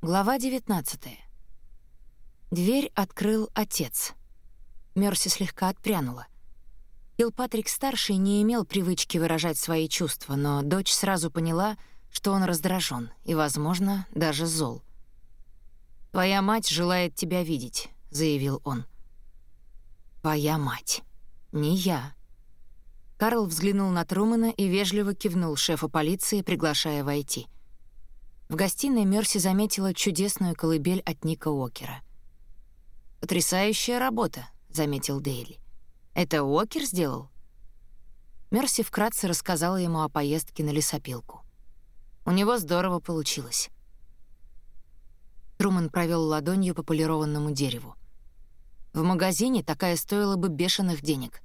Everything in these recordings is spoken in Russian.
Глава 19. Дверь открыл отец. Мерси слегка отпрянула. Килпатрик-старший не имел привычки выражать свои чувства, но дочь сразу поняла, что он раздражен и, возможно, даже зол. «Твоя мать желает тебя видеть», — заявил он. «Твоя мать. Не я». Карл взглянул на Трумана и вежливо кивнул шефу полиции, приглашая войти. В гостиной Мерси заметила чудесную колыбель от Ника Уокера. «Потрясающая работа», — заметил Дейли. «Это Уокер сделал?» Мерси вкратце рассказала ему о поездке на лесопилку. У него здорово получилось. Труман провел ладонью по полированному дереву. В магазине такая стоила бы бешеных денег.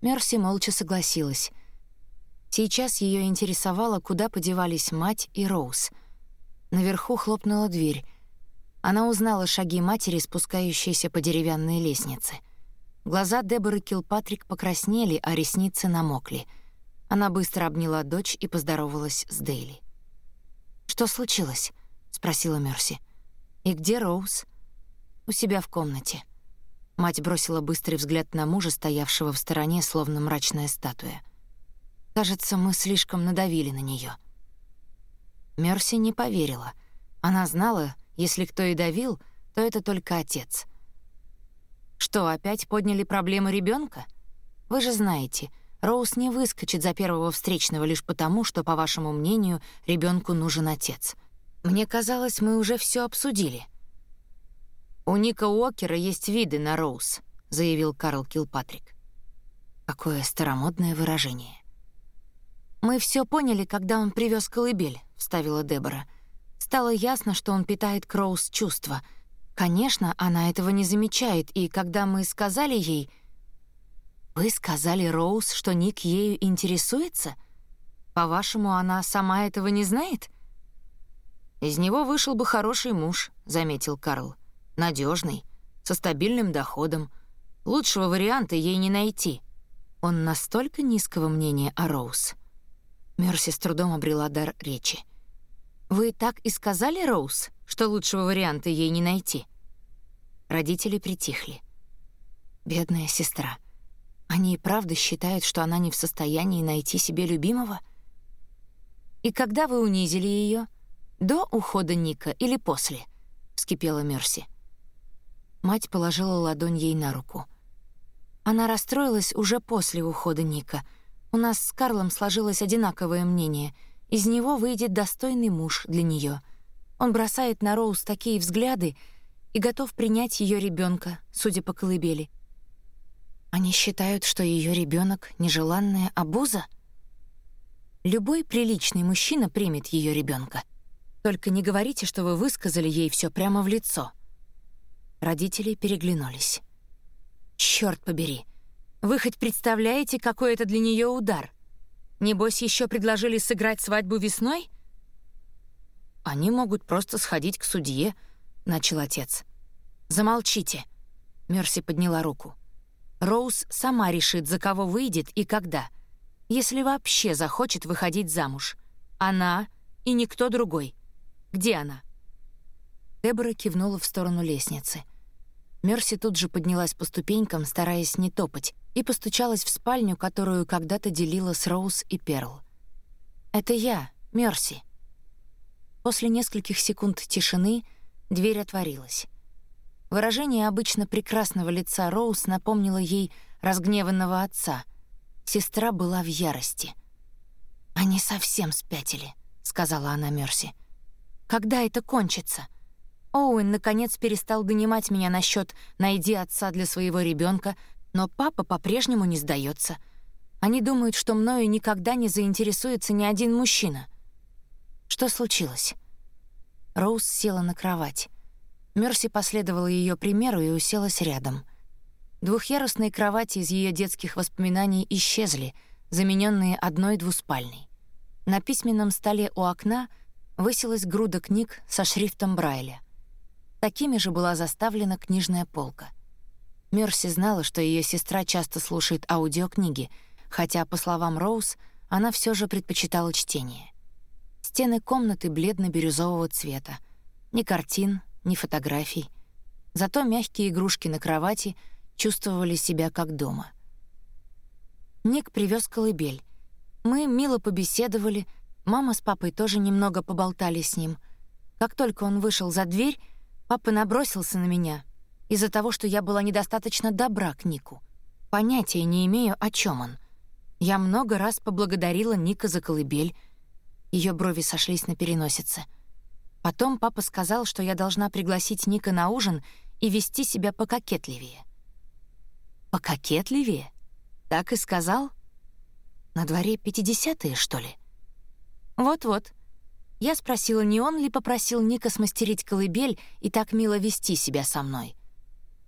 Мерси молча согласилась. Сейчас ее интересовало, куда подевались мать и Роуз. Наверху хлопнула дверь. Она узнала шаги матери, спускающиеся по деревянной лестнице. Глаза Деборы Килпатрик покраснели, а ресницы намокли. Она быстро обняла дочь и поздоровалась с Дейли. «Что случилось?» — спросила Мерси. «И где Роуз?» «У себя в комнате». Мать бросила быстрый взгляд на мужа, стоявшего в стороне, словно мрачная статуя. «Кажется, мы слишком надавили на нее. Мерси не поверила. Она знала, если кто и давил, то это только отец. «Что, опять подняли проблему ребенка? Вы же знаете, Роуз не выскочит за первого встречного лишь потому, что, по вашему мнению, ребенку нужен отец. Мне казалось, мы уже все обсудили». «У Ника Уокера есть виды на Роуз», — заявил Карл Килпатрик. Какое старомодное выражение. «Мы все поняли, когда он привез колыбель», — вставила Дебора. Стало ясно, что он питает к Роуз чувства. Конечно, она этого не замечает, и когда мы сказали ей... «Вы сказали Роуз, что Ник ею интересуется? По-вашему, она сама этого не знает?» «Из него вышел бы хороший муж», — заметил Карл надежный, со стабильным доходом. Лучшего варианта ей не найти. Он настолько низкого мнения о Роуз. Мерси с трудом обрела дар речи. «Вы так и сказали, Роуз, что лучшего варианта ей не найти?» Родители притихли. Бедная сестра. Они и правда считают, что она не в состоянии найти себе любимого? «И когда вы унизили ее? До ухода Ника или после?» — вскипела Мерси. Мать положила ладонь ей на руку. Она расстроилась уже после ухода Ника. У нас с Карлом сложилось одинаковое мнение. Из него выйдет достойный муж для нее. Он бросает на Роуз такие взгляды и готов принять ее ребенка, судя по колыбели. Они считают, что ее ребенок нежеланная обуза? Любой приличный мужчина примет ее ребенка. Только не говорите, что вы высказали ей все прямо в лицо — Родители переглянулись. Черт побери! Вы хоть представляете, какой это для нее удар? Небось, еще предложили сыграть свадьбу весной? Они могут просто сходить к судье, начал отец. Замолчите. Мерси подняла руку. Роуз сама решит, за кого выйдет и когда, если вообще захочет выходить замуж. Она и никто другой. Где она? Дебора кивнула в сторону лестницы. Мерси тут же поднялась по ступенькам, стараясь не топать, и постучалась в спальню, которую когда-то делила с Роуз и Перл. «Это я, Мерси». После нескольких секунд тишины дверь отворилась. Выражение обычно прекрасного лица Роуз напомнило ей разгневанного отца. Сестра была в ярости. «Они совсем спятили», — сказала она Мерси. «Когда это кончится?» Оуэн, наконец, перестал донимать меня насчет «найди отца для своего ребенка, но папа по-прежнему не сдается. Они думают, что мною никогда не заинтересуется ни один мужчина. Что случилось? Роуз села на кровать. Мерси последовала ее примеру и уселась рядом. Двухъярусные кровати из ее детских воспоминаний исчезли, замененные одной двуспальной. На письменном столе у окна высилась груда книг со шрифтом Брайля — Такими же была заставлена книжная полка. Мерси знала, что ее сестра часто слушает аудиокниги, хотя, по словам Роуз, она все же предпочитала чтение. Стены комнаты бледно-бирюзового цвета. Ни картин, ни фотографий. Зато мягкие игрушки на кровати чувствовали себя как дома. Ник привез колыбель. Мы мило побеседовали, мама с папой тоже немного поболтали с ним. Как только он вышел за дверь, папа набросился на меня из-за того, что я была недостаточно добра к Нику. Понятия не имею, о чем он. Я много раз поблагодарила Ника за колыбель. Ее брови сошлись на переносице — Потом папа сказал, что я должна пригласить Ника на ужин и вести себя пококетливее. Пококетливее? Так и сказал? На дворе пятидесятые, что ли? Вот-вот. Я спросила, не он ли попросил Ника смастерить колыбель и так мило вести себя со мной.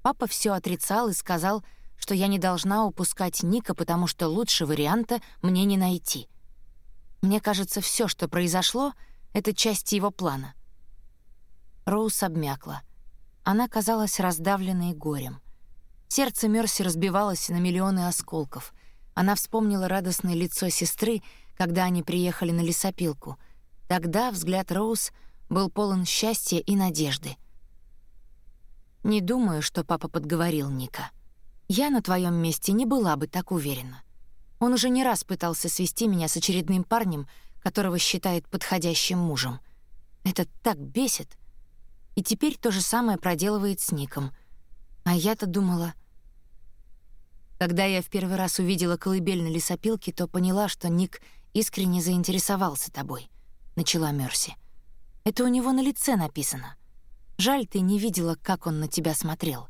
Папа все отрицал и сказал, что я не должна упускать Ника, потому что лучше варианта мне не найти. Мне кажется, все, что произошло, — это часть его плана — Роуз обмякла. Она казалась раздавленной горем. Сердце Мерси разбивалось на миллионы осколков. Она вспомнила радостное лицо сестры, когда они приехали на лесопилку. Тогда взгляд Роуз был полон счастья и надежды. «Не думаю, что папа подговорил Ника. Я на твоем месте не была бы так уверена. Он уже не раз пытался свести меня с очередным парнем, которого считает подходящим мужем. Это так бесит. И теперь то же самое проделывает с Ником. А я-то думала... Когда я в первый раз увидела колыбель на лесопилке, то поняла, что Ник искренне заинтересовался тобой, — начала Мерси. Это у него на лице написано. Жаль, ты не видела, как он на тебя смотрел.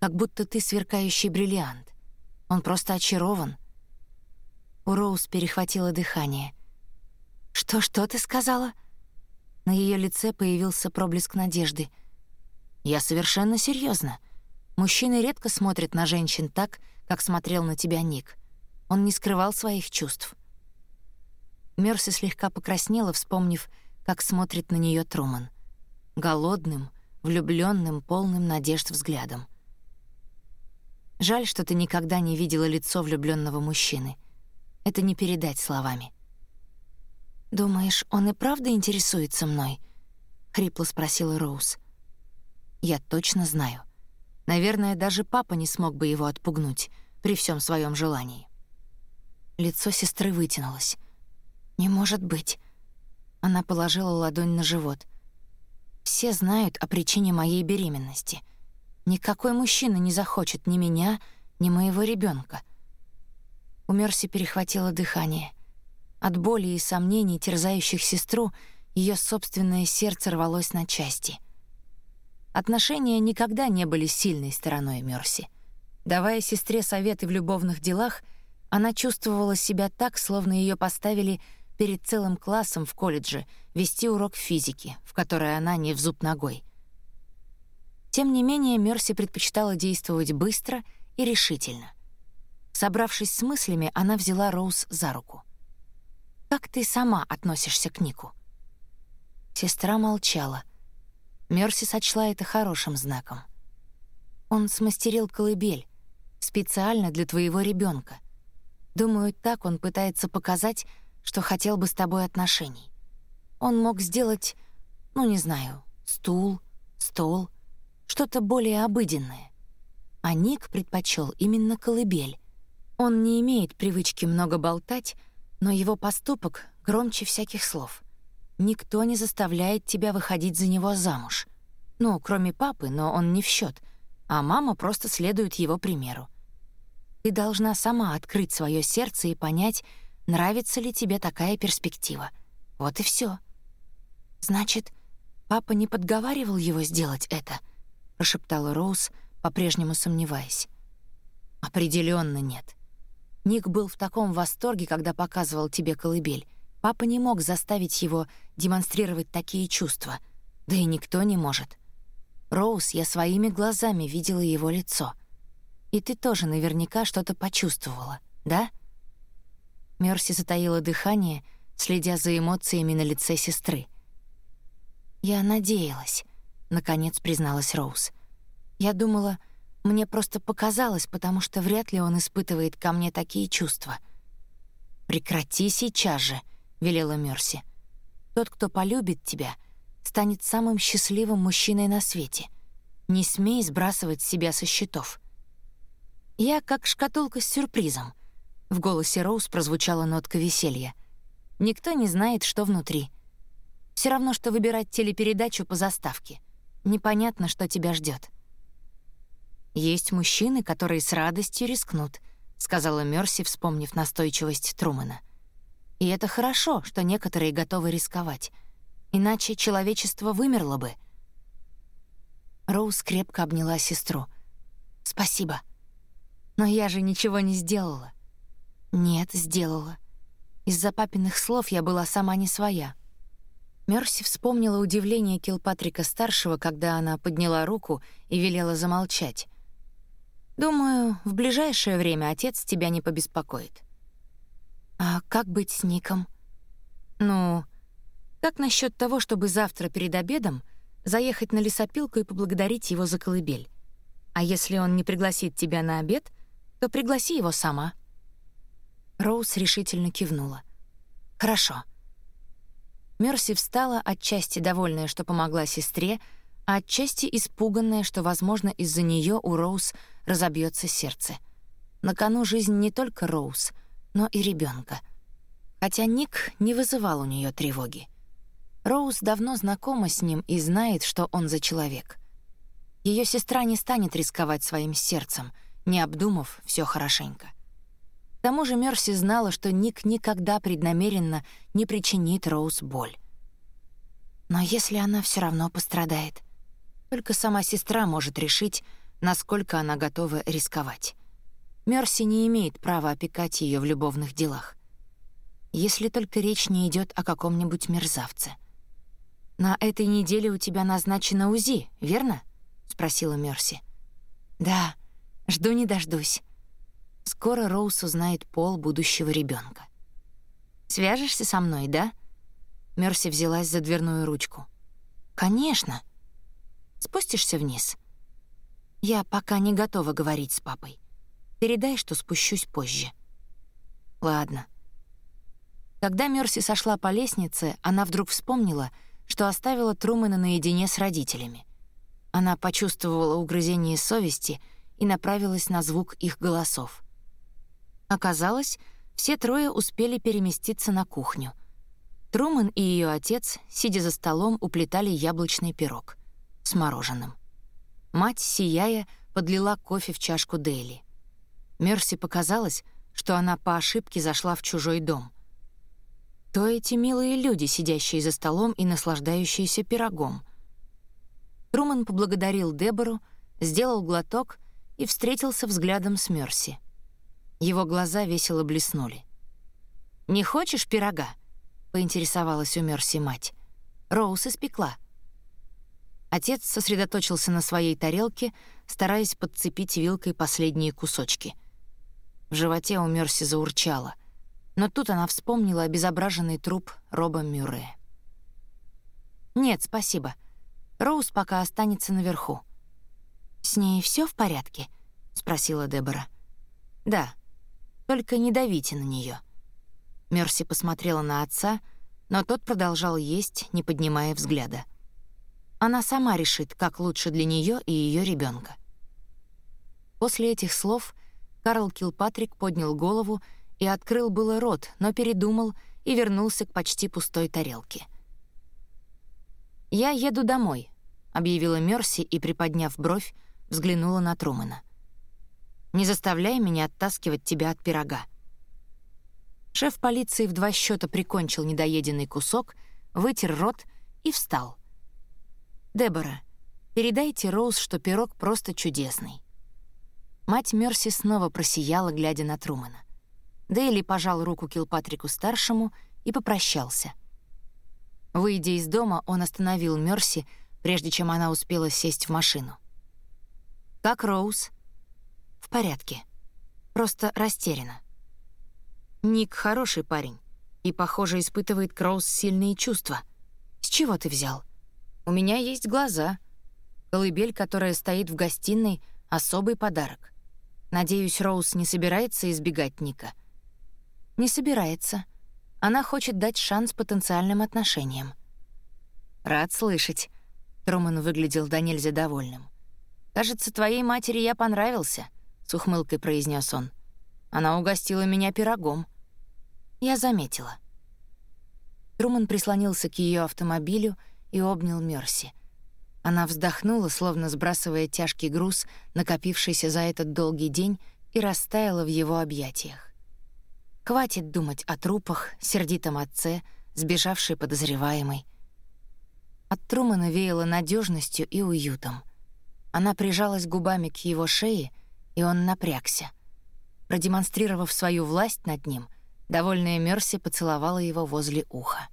Как будто ты сверкающий бриллиант. Он просто очарован. У Роуз перехватило дыхание. «Что-что ты сказала?» На ее лице появился проблеск надежды. «Я совершенно серьезно. Мужчины редко смотрят на женщин так, как смотрел на тебя Ник. Он не скрывал своих чувств». Мерси слегка покраснела, вспомнив, как смотрит на нее Труман. Голодным, влюбленным, полным надежд взглядом. Жаль, что ты никогда не видела лицо влюбленного мужчины. Это не передать словами. «Думаешь, он и правда интересуется мной?» — хрипло спросила Роуз. «Я точно знаю. Наверное, даже папа не смог бы его отпугнуть при всем своем желании». Лицо сестры вытянулось. «Не может быть». Она положила ладонь на живот. «Все знают о причине моей беременности. Никакой мужчина не захочет ни меня, ни моего ребенка. У Мерси перехватило дыхание — от боли и сомнений, терзающих сестру, ее собственное сердце рвалось на части. Отношения никогда не были сильной стороной Мерси. Давая сестре советы в любовных делах, она чувствовала себя так, словно ее поставили перед целым классом в колледже вести урок физики, в который она не в зуб ногой. Тем не менее, Мерси предпочитала действовать быстро и решительно. Собравшись с мыслями, она взяла Роуз за руку. Как ты сама относишься к Нику?» Сестра молчала. Мерси сочла это хорошим знаком. «Он смастерил колыбель. Специально для твоего ребенка. Думаю, так он пытается показать, что хотел бы с тобой отношений. Он мог сделать, ну, не знаю, стул, стол, что-то более обыденное. А Ник предпочел именно колыбель. Он не имеет привычки много болтать, но его поступок громче всяких слов. Никто не заставляет тебя выходить за него замуж. Ну, кроме папы, но он не в счет, а мама просто следует его примеру. Ты должна сама открыть свое сердце и понять, нравится ли тебе такая перспектива. Вот и все. Значит, папа не подговаривал его сделать это, прошептала Роуз, по-прежнему сомневаясь. Определенно нет. Ник был в таком восторге, когда показывал тебе колыбель. Папа не мог заставить его демонстрировать такие чувства. Да и никто не может. Роуз, я своими глазами видела его лицо. И ты тоже наверняка что-то почувствовала, да? Мерси затаила дыхание, следя за эмоциями на лице сестры. «Я надеялась», — наконец призналась Роуз. «Я думала, мне просто показалось, потому что вряд ли он испытывает ко мне такие чувства. «Прекрати сейчас же», — велела Мерси. «Тот, кто полюбит тебя, станет самым счастливым мужчиной на свете. Не смей сбрасывать себя со счетов. Я как шкатулка с сюрпризом. В голосе Роуз прозвучала нотка веселья. Никто не знает, что внутри. Все равно, что выбирать телепередачу по заставке. Непонятно, что тебя ждет. Есть мужчины, которые с радостью рискнут, сказала Мерси, вспомнив настойчивость Трумана. И это хорошо, что некоторые готовы рисковать. Иначе человечество вымерло бы. Роуз крепко обняла сестру. Спасибо. Но я же ничего не сделала. Нет, сделала. Из-за папиных слов я была сама не своя. Мерси вспомнила удивление Килпатрика старшего, когда она подняла руку и велела замолчать. Думаю, в ближайшее время отец тебя не побеспокоит. А как быть с Ником? Ну, как насчет того, чтобы завтра перед обедом заехать на лесопилку и поблагодарить его за колыбель? А если он не пригласит тебя на обед, то пригласи его сама. Роуз решительно кивнула. Хорошо. Мерси встала отчасти довольная, что помогла сестре, а отчасти испуганная, что, возможно, из-за нее у Роуз разобьется сердце. На кону жизнь не только Роуз, но и ребенка. Хотя Ник не вызывал у нее тревоги. Роуз давно знакома с ним и знает, что он за человек. Ее сестра не станет рисковать своим сердцем, не обдумав все хорошенько. К тому же Мерси знала, что Ник никогда преднамеренно не причинит Роуз боль. Но если она все равно пострадает, только сама сестра может решить, насколько она готова рисковать. Мерси не имеет права опекать ее в любовных делах. Если только речь не идет о каком-нибудь мерзавце. «На этой неделе у тебя назначено УЗИ, верно?» — спросила Мерси. «Да, жду не дождусь. Скоро Роуз узнает пол будущего ребенка. «Свяжешься со мной, да?» Мерси взялась за дверную ручку. «Конечно!» Спустишься вниз. Я пока не готова говорить с папой. Передай, что спущусь позже. Ладно. Когда Мерси сошла по лестнице, она вдруг вспомнила, что оставила Трумэна наедине с родителями. Она почувствовала угрызение совести и направилась на звук их голосов. Оказалось, все трое успели переместиться на кухню. Трумэн и ее отец, сидя за столом, уплетали яблочный пирог — с мороженым. Мать, сияя, подлила кофе в чашку Дейли. Мерси показалось, что она по ошибке зашла в чужой дом. То эти милые люди, сидящие за столом и наслаждающиеся пирогом. Труман поблагодарил Дебору, сделал глоток и встретился взглядом с Мерси. Его глаза весело блеснули. «Не хочешь пирога?» — поинтересовалась у Мерси мать. «Роуз испекла». Отец сосредоточился на своей тарелке, стараясь подцепить вилкой последние кусочки. В животе у Мерси заурчало, но тут она вспомнила обезображенный труп Роба Мюррея. «Нет, спасибо. Роуз пока останется наверху». «С ней все в порядке?» — спросила Дебора. «Да, только не давите на нее. Мерси посмотрела на отца, но тот продолжал есть, не поднимая взгляда. Она сама решит, как лучше для нее и ее ребенка. После этих слов Карл Килпатрик поднял голову и открыл было рот, но передумал и вернулся к почти пустой тарелке. «Я еду домой», — объявила Мерси и, приподняв бровь, взглянула на Трумана. «Не заставляй меня оттаскивать тебя от пирога». Шеф полиции в два счета прикончил недоеденный кусок, вытер рот и встал — «Дебора, передайте Роуз, что пирог просто чудесный». Мать Мерси снова просияла, глядя на Трумана. Дейли пожал руку Килпатрику-старшему и попрощался. Выйдя из дома, он остановил Мерси, прежде чем она успела сесть в машину. «Как Роуз?» «В порядке. Просто растеряна». «Ник хороший парень и, похоже, испытывает к Роуз сильные чувства. С чего ты взял?» У меня есть глаза. Колыбель, которая стоит в гостиной, — особый подарок. Надеюсь, Роуз не собирается избегать Ника. Не собирается. Она хочет дать шанс потенциальным отношениям. «Рад слышать». Труман выглядел до нельзя довольным. «Кажется, твоей матери я понравился», — с ухмылкой произнес он. «Она угостила меня пирогом». «Я заметила». Труман прислонился к ее автомобилю и обнял Мерси. Она вздохнула, словно сбрасывая тяжкий груз, накопившийся за этот долгий день, и растаяла в его объятиях. Хватит думать о трупах, сердитом отце, сбежавшей подозреваемой. От Трумана веяло надежностью и уютом. Она прижалась губами к его шее, и он напрягся. Продемонстрировав свою власть над ним, довольная Мерси поцеловала его возле уха.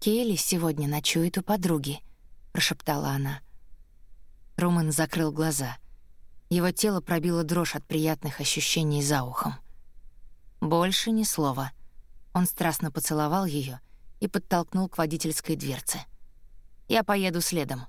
«Келли сегодня ночует у подруги», — прошептала она. Труман закрыл глаза. Его тело пробило дрожь от приятных ощущений за ухом. Больше ни слова. Он страстно поцеловал ее и подтолкнул к водительской дверце. «Я поеду следом».